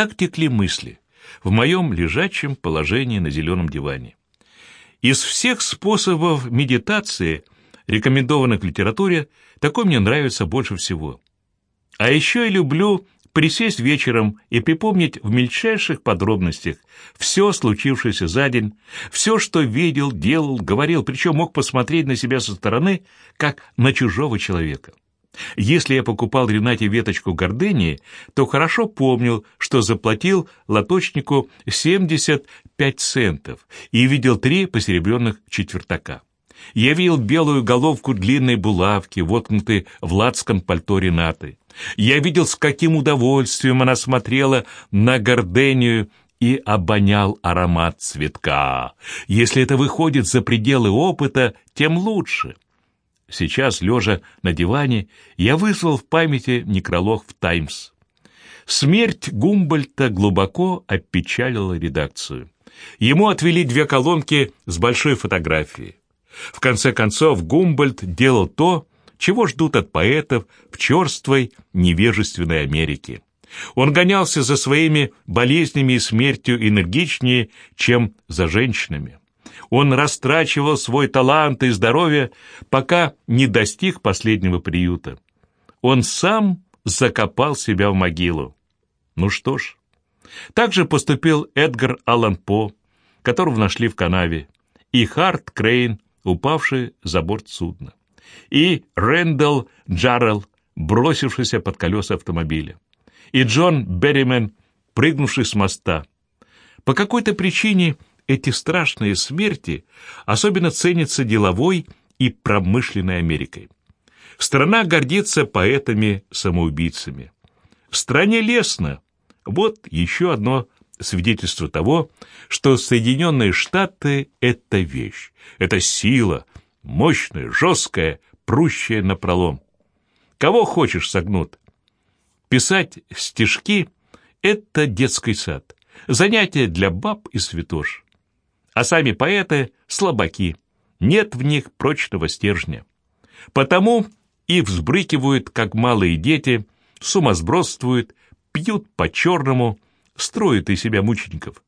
так текли мысли в моем лежачем положении на зеленом диване. Из всех способов медитации, рекомендованных в литературе, такой мне нравится больше всего. А еще я люблю присесть вечером и припомнить в мельчайших подробностях все случившееся за день, все, что видел, делал, говорил, причем мог посмотреть на себя со стороны, как на чужого человека. Если я покупал Ренате веточку гордении, то хорошо помнил, что заплатил лоточнику 75 центов и видел три посеребренных четвертака. Я видел белую головку длинной булавки, воткнутой в лацкан пальто Ренаты. Я видел, с каким удовольствием она смотрела на гордению и обонял аромат цветка. Если это выходит за пределы опыта, тем лучше. Сейчас, лежа на диване, я вызвал в памяти некролог в «Таймс». Смерть Гумбольта глубоко опечалила редакцию. Ему отвели две колонки с большой фотографией. В конце концов, Гумбольд делал то, чего ждут от поэтов в черствой, невежественной Америке. Он гонялся за своими болезнями и смертью энергичнее, чем за женщинами. Он растрачивал свой талант и здоровье, пока не достиг последнего приюта. Он сам закопал себя в могилу. Ну что ж, так же поступил Эдгар Аллан По, которого нашли в канаве, и Харт Крейн, упавший за борт судна, и Рэндалл Джаррелл, бросившийся под колеса автомобиля, и Джон Берримен, прыгнувший с моста. По какой-то причине эти страшные смерти особенно ценятся деловой и промышленной Америкой. Страна гордится поэтами-самоубийцами. В стране лестно. Вот еще одно свидетельство того, что Соединенные Штаты — это вещь, это сила, мощная, жесткая, прущая напролом. Кого хочешь согнут. Писать стишки — это детский сад, занятие для баб и святош а сами поэты — слабаки, нет в них прочного стержня. Потому и взбрыкивают, как малые дети, сумасбродствуют, пьют по-черному, строят из себя мучеников.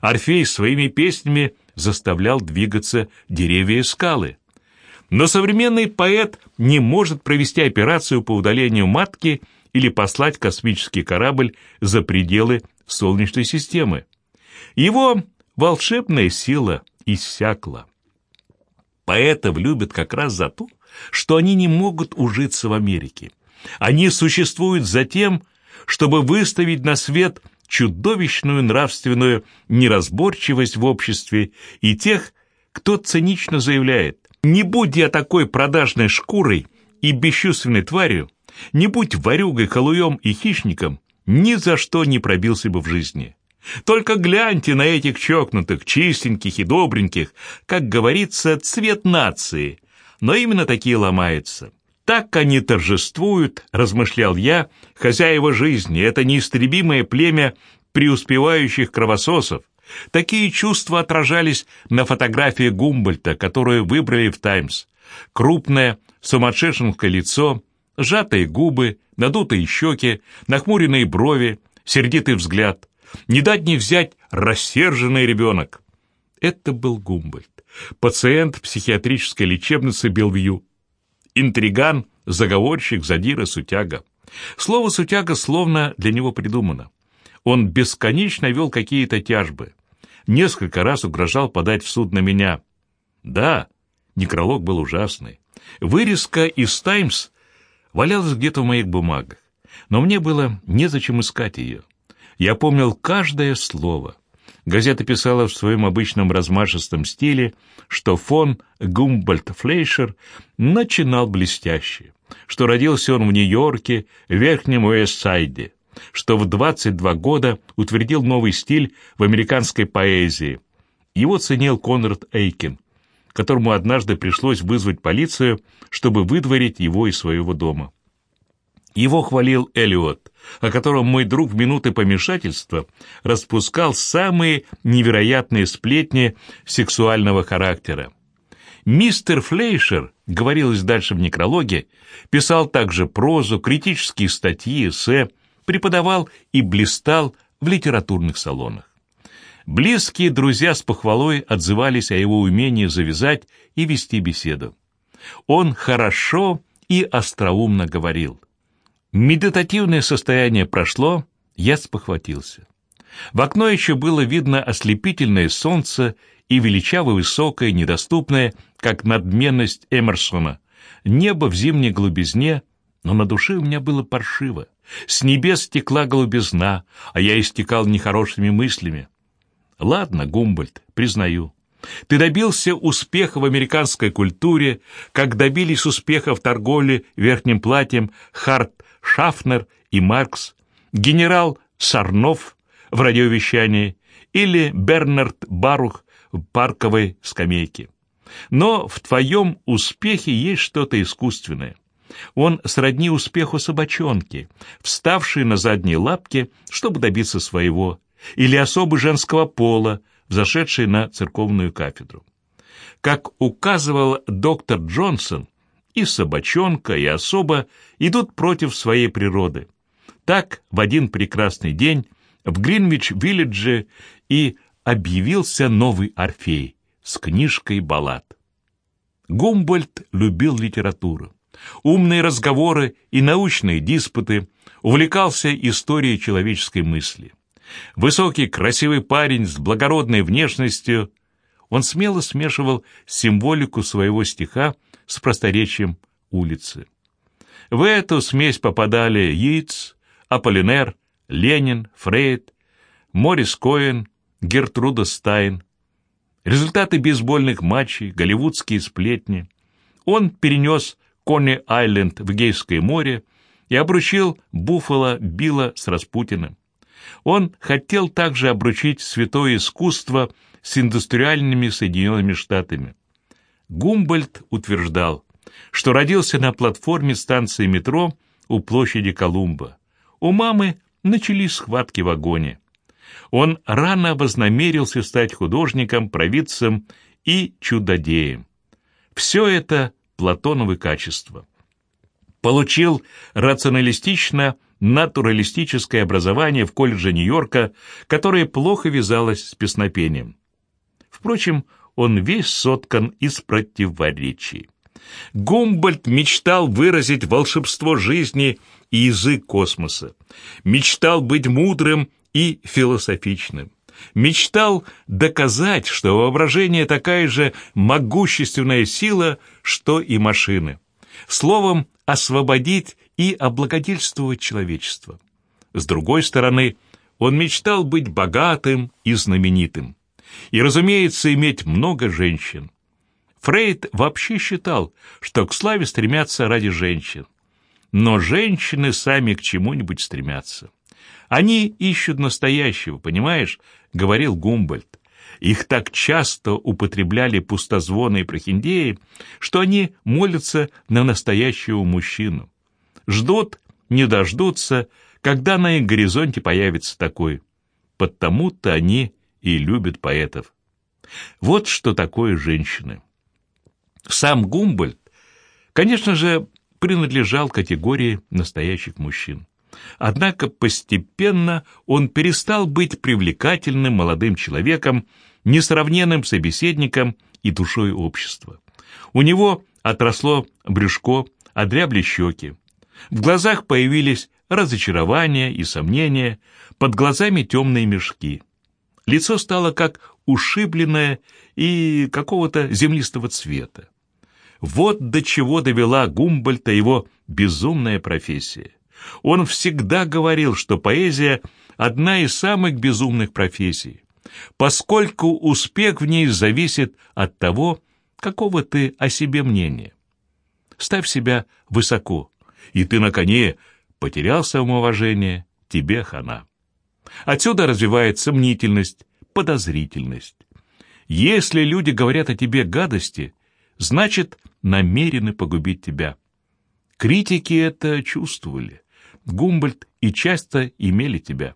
Орфей своими песнями заставлял двигаться деревья и скалы. Но современный поэт не может провести операцию по удалению матки или послать космический корабль за пределы Солнечной системы. Его волшебная сила иссякла. Поэтов любят как раз за то, что они не могут ужиться в Америке. Они существуют за тем, чтобы выставить на свет чудовищную нравственную неразборчивость в обществе и тех, кто цинично заявляет «Не будь я такой продажной шкурой и бесчувственной тварью, не будь ворюгой, халуем и хищником, ни за что не пробился бы в жизни». Только гляньте на этих чокнутых, чистеньких и добреньких, как говорится, цвет нации. Но именно такие ломаются. Так они торжествуют, размышлял я, хозяева жизни, это неистребимое племя преуспевающих кровососов. Такие чувства отражались на фотографии Гумбольта, которую выбрали в «Таймс». Крупное, сумасшедшенское лицо, сжатые губы, надутые щеки, нахмуренные брови, сердитый взгляд – не дать не взять рассерженный ребенок. Это был Гумбольд, пациент психиатрической лечебницы Белвью. Интриган, заговорщик, задира, сутяга. Слово «сутяга» словно для него придумано. Он бесконечно вел какие-то тяжбы. Несколько раз угрожал подать в суд на меня. Да, некролог был ужасный. Вырезка из «Таймс» валялась где-то в моих бумагах, но мне было незачем искать ее. Я помнил каждое слово. Газета писала в своем обычном размашистом стиле, что фон Гумбольд-Флейшер начинал блестяще, что родился он в Нью-Йорке, Верхнем Уэст-Сайде, что в 22 года утвердил новый стиль в американской поэзии. Его ценил Конрад Эйкин, которому однажды пришлось вызвать полицию, чтобы выдворить его из своего дома. Его хвалил Элиот, о котором мой друг в минуты помешательства распускал самые невероятные сплетни сексуального характера. Мистер Флейшер, говорилось дальше в некрологе, писал также прозу, критические статьи, эссе, преподавал и блистал в литературных салонах. Близкие друзья с похвалой отзывались о его умении завязать и вести беседу. Он хорошо и остроумно говорил. Медитативное состояние прошло, я спохватился. В окно еще было видно ослепительное солнце и величаво высокое, недоступное, как надменность Эмерсона, небо в зимней глубизне, но на душе у меня было паршиво. С небес стекла голубизна, а я истекал нехорошими мыслями. Ладно, Гумбольд, признаю. Ты добился успеха в американской культуре, как добились успеха в торговле верхним платьем Харт Шафнер и Маркс, генерал Сарнов в радиовещании или Бернард Барух в парковой скамейке. Но в твоем успехе есть что-то искусственное. Он сродни успеху собачонки, вставшей на задние лапки, чтобы добиться своего, или особы женского пола, взошедшей на церковную кафедру. Как указывал доктор Джонсон, и собачонка, и особа идут против своей природы. Так в один прекрасный день в Гринвич-Виллидже и объявился новый Орфей с книжкой баллад. Гумбольд любил литературу умные разговоры и научные диспуты, увлекался историей человеческой мысли. Высокий, красивый парень с благородной внешностью, он смело смешивал символику своего стиха с просторечием улицы. В эту смесь попадали Йитс, Аполлинер, Ленин, Фрейд, Морис Коэн, Гертруда Стайн. Результаты бейсбольных матчей, голливудские сплетни. Он перенес Конни-Айленд в Гейское море и обручил Буффало Билла с Распутиным. Он хотел также обручить святое искусство с индустриальными Соединенными Штатами. Гумбольд утверждал, что родился на платформе станции метро у площади Колумба. У мамы начались схватки в вагоне. Он рано вознамерился стать художником, провидцем и чудодеем. Все это Платоновы качества. Получил рационалистично-натуралистическое образование в колледже Нью-Йорка, которое плохо вязалось с песнопением. Впрочем, он весь соткан из противоречий. Гумбольд мечтал выразить волшебство жизни и язык космоса. Мечтал быть мудрым и философичным мечтал доказать, что воображение такая же могущественная сила, что и машины. Словом, освободить и облагодельствовать человечество. С другой стороны, он мечтал быть богатым и знаменитым. И, разумеется, иметь много женщин. Фрейд вообще считал, что к славе стремятся ради женщин. Но женщины сами к чему-нибудь стремятся. Они ищут настоящего, понимаешь, — говорил Гумбольд. Их так часто употребляли пустозвоны и прохиндеи, что они молятся на настоящего мужчину. Ждут, не дождутся, когда на их горизонте появится такой. Потому-то они и любят поэтов. Вот что такое женщины. Сам Гумбольд, конечно же, принадлежал категории настоящих мужчин. Однако постепенно он перестал быть привлекательным молодым человеком, несравненным собеседником и душой общества. У него отросло брюшко, одрябли щеки. В глазах появились разочарование и сомнения, под глазами темные мешки. Лицо стало как ушибленное и какого-то землистого цвета. Вот до чего довела Гумбольта его безумная профессия. Он всегда говорил, что поэзия – одна из самых безумных профессий, поскольку успех в ней зависит от того, какого ты о себе мнения. Ставь себя высоко, и ты на коне потерял самоуважение, тебе хана. Отсюда развивается мнительность, подозрительность. Если люди говорят о тебе гадости, значит, намерены погубить тебя. Критики это чувствовали. Гумбольд и часто имели тебя.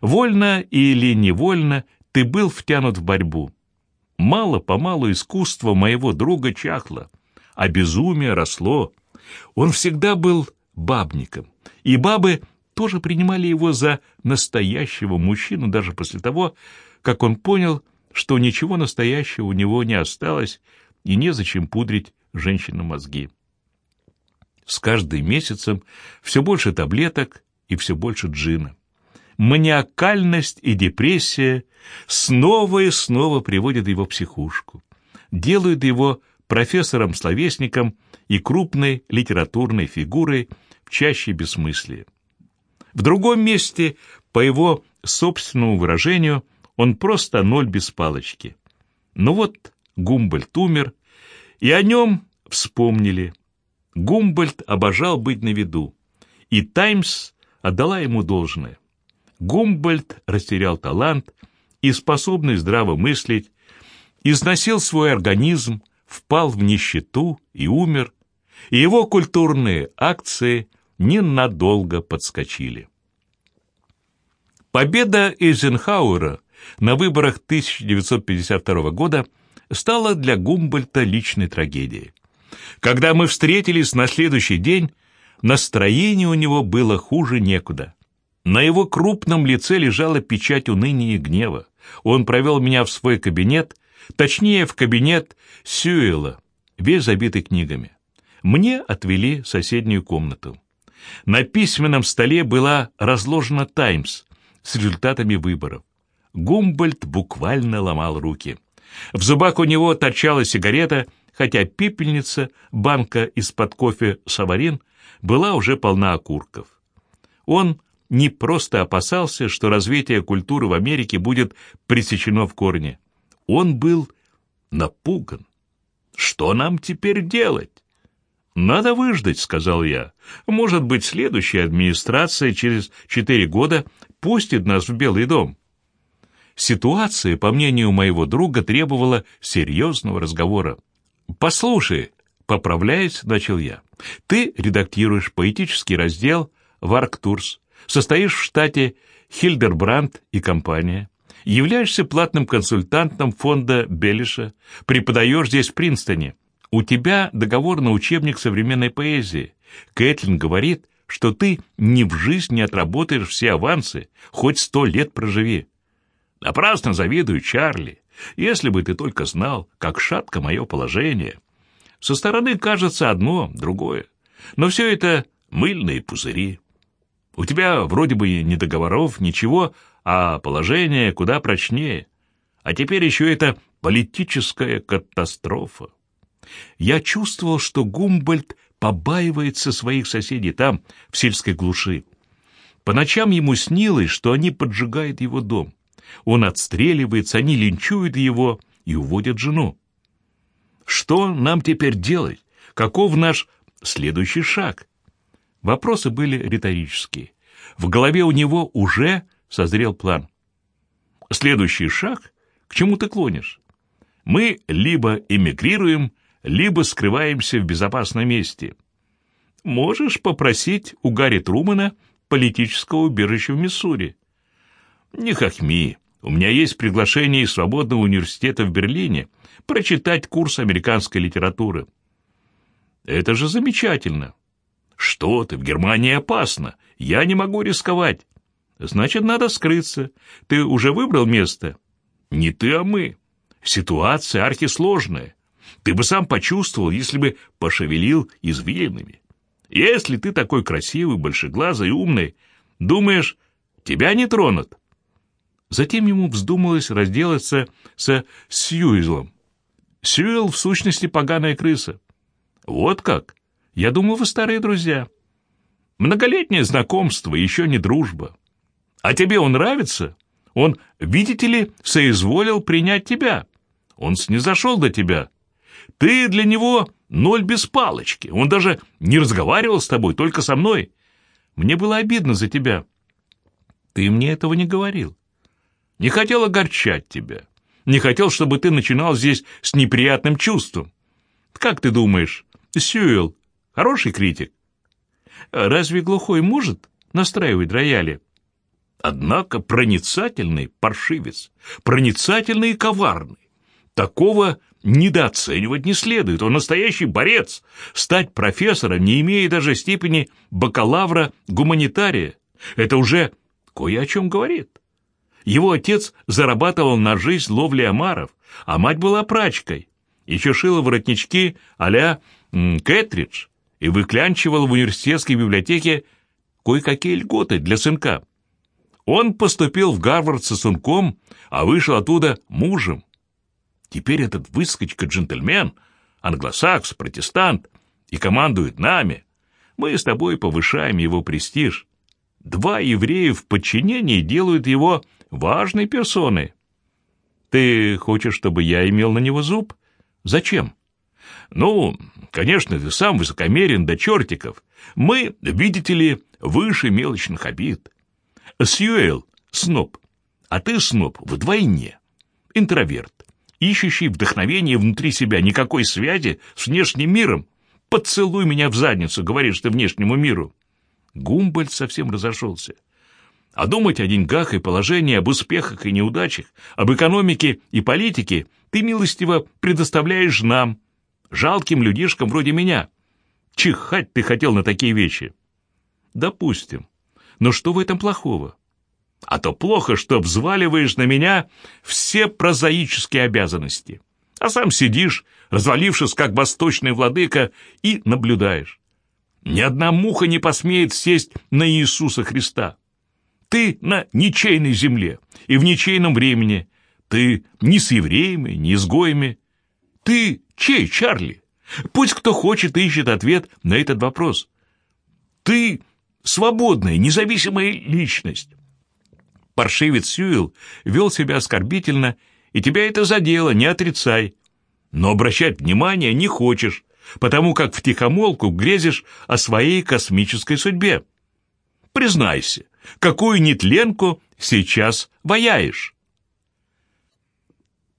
Вольно или невольно ты был втянут в борьбу. Мало-помалу искусство моего друга чахло, а безумие росло. Он всегда был бабником, и бабы тоже принимали его за настоящего мужчину даже после того, как он понял, что ничего настоящего у него не осталось и незачем пудрить женщинам мозги. С каждым месяцем все больше таблеток и все больше джина. Маниакальность и депрессия снова и снова приводят его в психушку, делают его профессором-словесником и крупной литературной фигурой в чаще бессмыслия. В другом месте, по его собственному выражению, он просто ноль без палочки. Но вот Гумбольд умер, и о нем вспомнили. Гумбольд обожал быть на виду, и «Таймс» отдала ему должное. Гумбольд растерял талант и способность здраво мыслить, износил свой организм, впал в нищету и умер, и его культурные акции ненадолго подскочили. Победа Эйзенхауэра на выборах 1952 года стала для Гумбольта личной трагедией. Когда мы встретились на следующий день, настроение у него было хуже некуда. На его крупном лице лежала печать уныния и гнева. Он провел меня в свой кабинет, точнее, в кабинет Сюэла, весь забитый книгами. Мне отвели соседнюю комнату. На письменном столе была разложена «Таймс» с результатами выборов. Гумбольд буквально ломал руки. В зубах у него торчала сигарета, хотя пепельница, банка из-под кофе «Саварин» была уже полна окурков. Он не просто опасался, что развитие культуры в Америке будет пресечено в корне. Он был напуган. Что нам теперь делать? «Надо выждать», — сказал я. «Может быть, следующая администрация через четыре года пустит нас в Белый дом». Ситуация, по мнению моего друга, требовала серьезного разговора. «Послушай», — поправляясь, начал я, — «ты редактируешь поэтический раздел в «Арктурс», состоишь в штате Хильдербранд и компания, являешься платным консультантом фонда Белиша, преподаешь здесь в Принстоне. У тебя договор на учебник современной поэзии. Кэтлин говорит, что ты ни в жизнь не отработаешь все авансы, хоть сто лет проживи. Напрасно завидую Чарли. Если бы ты только знал, как шатко мое положение. Со стороны кажется одно, другое. Но все это мыльные пузыри. У тебя вроде бы ни договоров, ничего, а положение куда прочнее. А теперь еще это политическая катастрофа. Я чувствовал, что Гумбольд побаивается своих соседей там, в сельской глуши. По ночам ему снилось, что они поджигают его дом. Он отстреливается, они линчуют его и уводят жену. Что нам теперь делать? Каков наш следующий шаг? Вопросы были риторические. В голове у него уже созрел план. Следующий шаг? К чему ты клонишь? Мы либо эмигрируем, либо скрываемся в безопасном месте. Можешь попросить у Гарри Трумана политического убежища в Миссури. Не хохми. У меня есть приглашение из Свободного университета в Берлине прочитать курс американской литературы. Это же замечательно. Что ты, в Германии опасно. Я не могу рисковать. Значит, надо скрыться. Ты уже выбрал место? Не ты, а мы. Ситуация архисложная. Ты бы сам почувствовал, если бы пошевелил извилинами. Если ты такой красивый, большеглазый умный, думаешь, тебя не тронут. Затем ему вздумалось разделаться со Сьюизлом. Сьюил, в сущности, поганая крыса. Вот как? Я думал, вы старые друзья. Многолетнее знакомство, еще не дружба. А тебе он нравится? Он, видите ли, соизволил принять тебя. Он снизошел до тебя. Ты для него ноль без палочки. Он даже не разговаривал с тобой, только со мной. Мне было обидно за тебя. Ты мне этого не говорил. Не хотел огорчать тебя. Не хотел, чтобы ты начинал здесь с неприятным чувством. Как ты думаешь, Сьюэлл хороший критик? Разве глухой может настраивать рояли? Однако проницательный паршивец, проницательный и коварный. Такого недооценивать не следует. Он настоящий борец. Стать профессором, не имея даже степени бакалавра-гуманитария. Это уже кое о чем говорит. Его отец зарабатывал на жизнь ловлей омаров, а мать была прачкой. Еще шила воротнички а-ля Кэтридж и выклянчивала в университетской библиотеке кое-какие льготы для сынка. Он поступил в Гарвард сосунком, а вышел оттуда мужем. Теперь этот выскочка-джентльмен, англосакс, протестант, и командует нами. Мы с тобой повышаем его престиж. Два еврея в подчинении делают его важной персоной. Ты хочешь, чтобы я имел на него зуб? Зачем? Ну, конечно, ты сам высокомерен до чертиков. Мы, видите ли, выше мелочных обид. Сьюэлл — сноб, а ты сноб вдвойне. Интроверт, ищущий вдохновение внутри себя, никакой связи с внешним миром. Поцелуй меня в задницу, говоришь ты внешнему миру. Гумбольд совсем разошелся. А думать о деньгах и положении, об успехах и неудачах, об экономике и политике ты милостиво предоставляешь нам, жалким людишкам вроде меня. Чихать ты хотел на такие вещи. Допустим. Но что в этом плохого? А то плохо, что взваливаешь на меня все прозаические обязанности. А сам сидишь, развалившись, как восточный владыка, и наблюдаешь. Ни одна муха не посмеет сесть на Иисуса Христа. Ты на ничейной земле и в ничейном времени. Ты ни с евреями, ни с гоями. Ты чей, Чарли? Пусть кто хочет ищет ответ на этот вопрос. Ты свободная, независимая личность. Паршивец Сьюэлл вел себя оскорбительно, и тебя это задело, не отрицай. Но обращать внимание не хочешь, потому как втихомолку грезишь о своей космической судьбе. Признайся, какую нетленку сейчас ваяешь?